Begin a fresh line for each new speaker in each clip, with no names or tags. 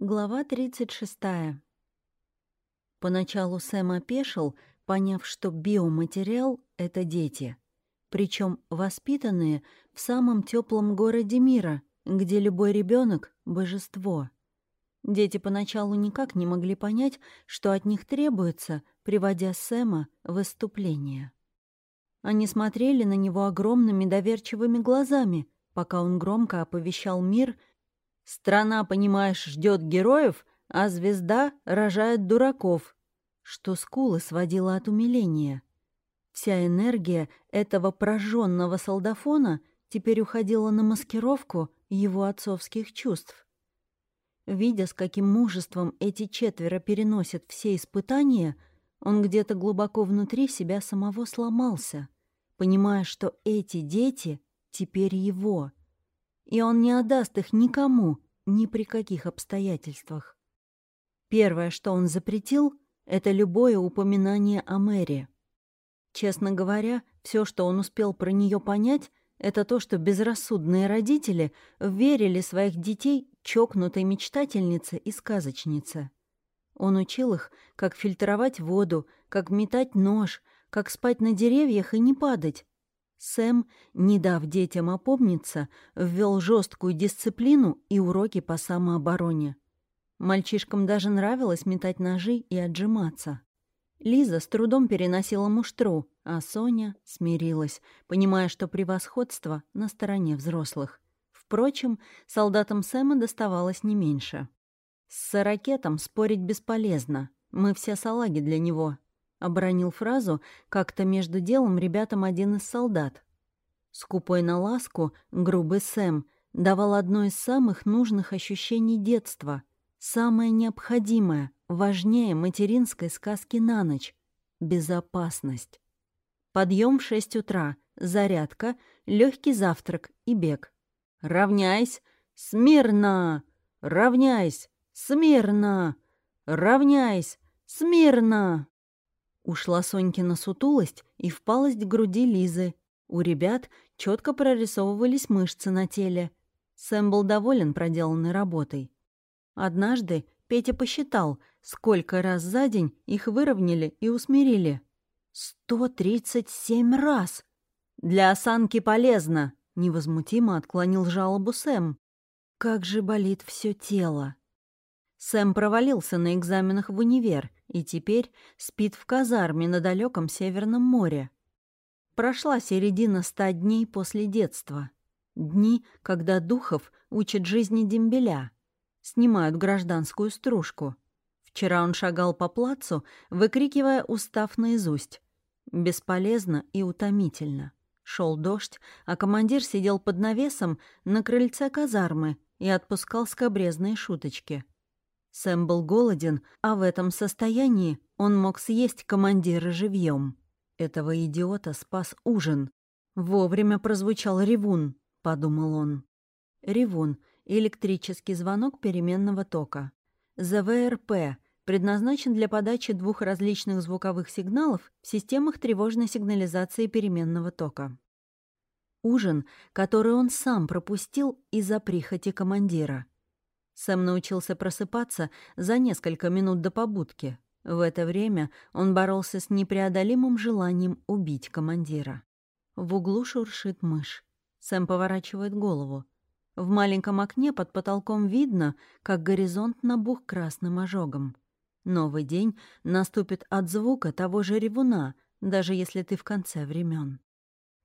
Глава 36. Поначалу Сэм опешил, поняв, что биоматериал — это дети. Причем воспитанные в самом теплом городе мира, где любой ребенок божество. Дети поначалу никак не могли понять, что от них требуется, приводя Сэма в выступление. Они смотрели на него огромными доверчивыми глазами, пока он громко оповещал мир — Страна, понимаешь, ждет героев, а звезда рожает дураков, что скулы сводило от умиления. Вся энергия этого прожженного солдафона теперь уходила на маскировку его отцовских чувств. Видя, с каким мужеством эти четверо переносят все испытания, он где-то глубоко внутри себя самого сломался, понимая, что эти дети теперь его — и он не отдаст их никому, ни при каких обстоятельствах. Первое, что он запретил, это любое упоминание о Мэри. Честно говоря, все, что он успел про нее понять, это то, что безрассудные родители верили своих детей чокнутой мечтательнице и сказочнице. Он учил их, как фильтровать воду, как метать нож, как спать на деревьях и не падать, Сэм, не дав детям опомниться, ввел жесткую дисциплину и уроки по самообороне. Мальчишкам даже нравилось метать ножи и отжиматься. Лиза с трудом переносила муштру, а Соня смирилась, понимая, что превосходство на стороне взрослых. Впрочем, солдатам Сэма доставалось не меньше. С сорокетом спорить бесполезно. Мы все салаги для него, Обронил фразу как-то между делом ребятам один из солдат. Скупой на ласку, грубый Сэм давал одно из самых нужных ощущений детства. Самое необходимое, важнее материнской сказки на ночь — безопасность. Подъем в шесть утра, зарядка, легкий завтрак и бег. «Равняйсь! Смирно! Равняйсь! Смирно! Равняйсь! Смирно!» Ушла Сонькина сутулость и впалость груди Лизы. У ребят четко прорисовывались мышцы на теле. Сэм был доволен проделанной работой. Однажды Петя посчитал, сколько раз за день их выровняли и усмирили. «Сто тридцать семь раз!» «Для осанки полезно!» — невозмутимо отклонил жалобу Сэм. «Как же болит все тело!» Сэм провалился на экзаменах в универ и теперь спит в казарме на далеком Северном море. Прошла середина ста дней после детства. Дни, когда духов учат жизни дембеля. Снимают гражданскую стружку. Вчера он шагал по плацу, выкрикивая устав наизусть. Бесполезно и утомительно. Шел дождь, а командир сидел под навесом на крыльце казармы и отпускал скобрезные шуточки — Сэм был голоден, а в этом состоянии он мог съесть командира живьем. Этого идиота спас ужин. Вовремя прозвучал ревун, подумал он. Ревун — электрический звонок переменного тока. ЗВРП предназначен для подачи двух различных звуковых сигналов в системах тревожной сигнализации переменного тока. Ужин, который он сам пропустил из-за прихоти командира — Сэм научился просыпаться за несколько минут до побудки. В это время он боролся с непреодолимым желанием убить командира. В углу шуршит мышь. Сэм поворачивает голову. В маленьком окне под потолком видно, как горизонт набух красным ожогом. Новый день наступит от звука того же ревуна, даже если ты в конце времен.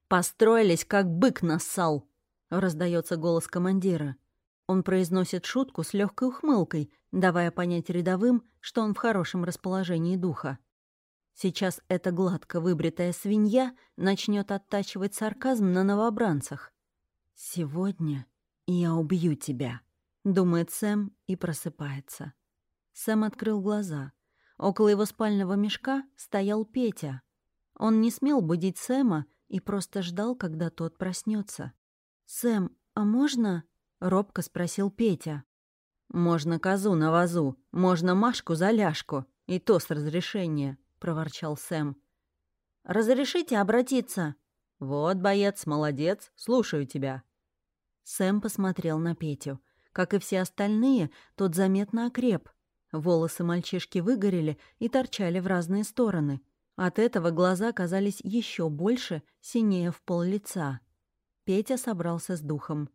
«Построились, как бык нассал!» — раздается голос командира. Он произносит шутку с легкой ухмылкой, давая понять рядовым, что он в хорошем расположении духа. Сейчас эта гладко выбритая свинья начнет оттачивать сарказм на новобранцах. «Сегодня я убью тебя», — думает Сэм и просыпается. Сэм открыл глаза. Около его спального мешка стоял Петя. Он не смел будить Сэма и просто ждал, когда тот проснется. «Сэм, а можно...» робко спросил Петя. «Можно козу на вазу, можно Машку за ляжку, и то с разрешения», — проворчал Сэм. «Разрешите обратиться?» «Вот, боец, молодец, слушаю тебя». Сэм посмотрел на Петю. Как и все остальные, тот заметно окреп. Волосы мальчишки выгорели и торчали в разные стороны. От этого глаза казались еще больше, синее в пол лица. Петя собрался с духом.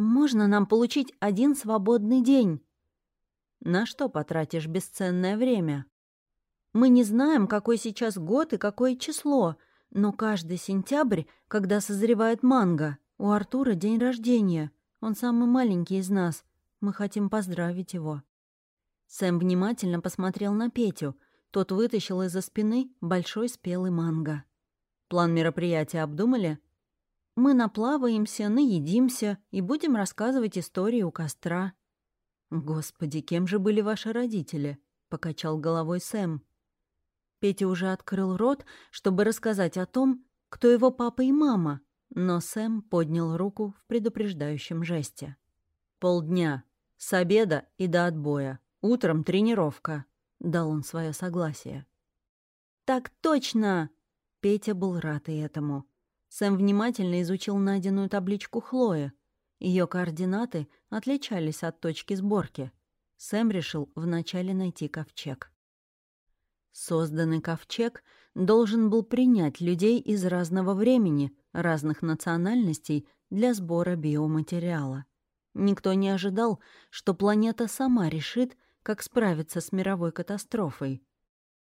«Можно нам получить один свободный день?» «На что потратишь бесценное время?» «Мы не знаем, какой сейчас год и какое число, но каждый сентябрь, когда созревает манго, у Артура день рождения. Он самый маленький из нас. Мы хотим поздравить его». Сэм внимательно посмотрел на Петю. Тот вытащил из-за спины большой спелый манго. «План мероприятия обдумали?» Мы наплаваемся, наедимся и будем рассказывать истории у костра». «Господи, кем же были ваши родители?» — покачал головой Сэм. Петя уже открыл рот, чтобы рассказать о том, кто его папа и мама, но Сэм поднял руку в предупреждающем жесте. «Полдня. С обеда и до отбоя. Утром тренировка», — дал он свое согласие. «Так точно!» Петя был рад и этому. Сэм внимательно изучил найденную табличку Хлои. Ее координаты отличались от точки сборки. Сэм решил вначале найти ковчег. Созданный ковчег должен был принять людей из разного времени, разных национальностей для сбора биоматериала. Никто не ожидал, что планета сама решит, как справиться с мировой катастрофой.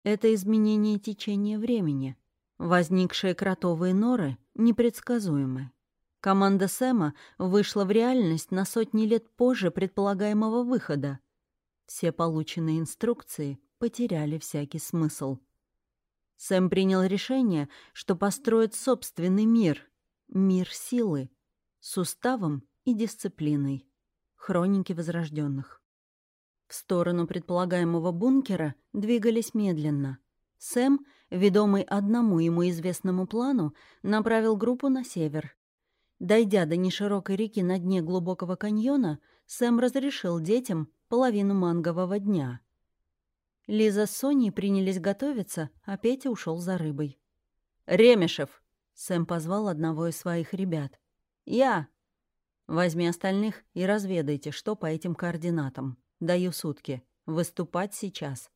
Это изменение течения времени — Возникшие кротовые норы непредсказуемы. Команда Сэма вышла в реальность на сотни лет позже предполагаемого выхода. Все полученные инструкции потеряли всякий смысл. Сэм принял решение, что построит собственный мир, мир силы, с уставом и дисциплиной. Хроники возрожденных. В сторону предполагаемого бункера двигались медленно. Сэм — ведомый одному ему известному плану, направил группу на север. Дойдя до неширокой реки на дне глубокого каньона, Сэм разрешил детям половину мангового дня. Лиза с Соней принялись готовиться, а Петя ушел за рыбой. «Ремешев!» — Сэм позвал одного из своих ребят. «Я!» «Возьми остальных и разведайте, что по этим координатам. Даю сутки. Выступать сейчас».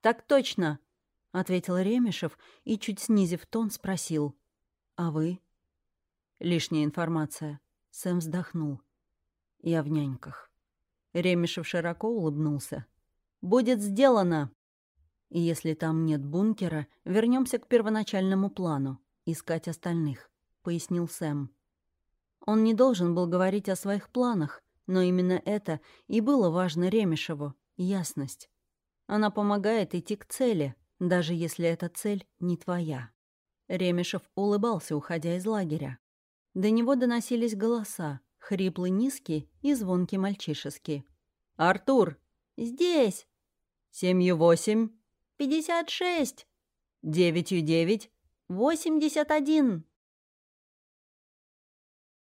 «Так точно!» — ответил Ремешев и, чуть снизив тон, спросил. «А вы?» «Лишняя информация». Сэм вздохнул. «Я в няньках». Ремешев широко улыбнулся. «Будет сделано!» И если там нет бункера, вернемся к первоначальному плану — искать остальных», — пояснил Сэм. Он не должен был говорить о своих планах, но именно это и было важно Ремешеву — ясность. Она помогает идти к цели, даже если эта цель не твоя. Ремешев улыбался, уходя из лагеря. До него доносились голоса, хриплый низкий и звонкий мальчишеский. «Артур!» «Здесь!» «Семью восемь!» «Пятьдесят шесть!» «Девятью девять!» «Восемьдесят один!»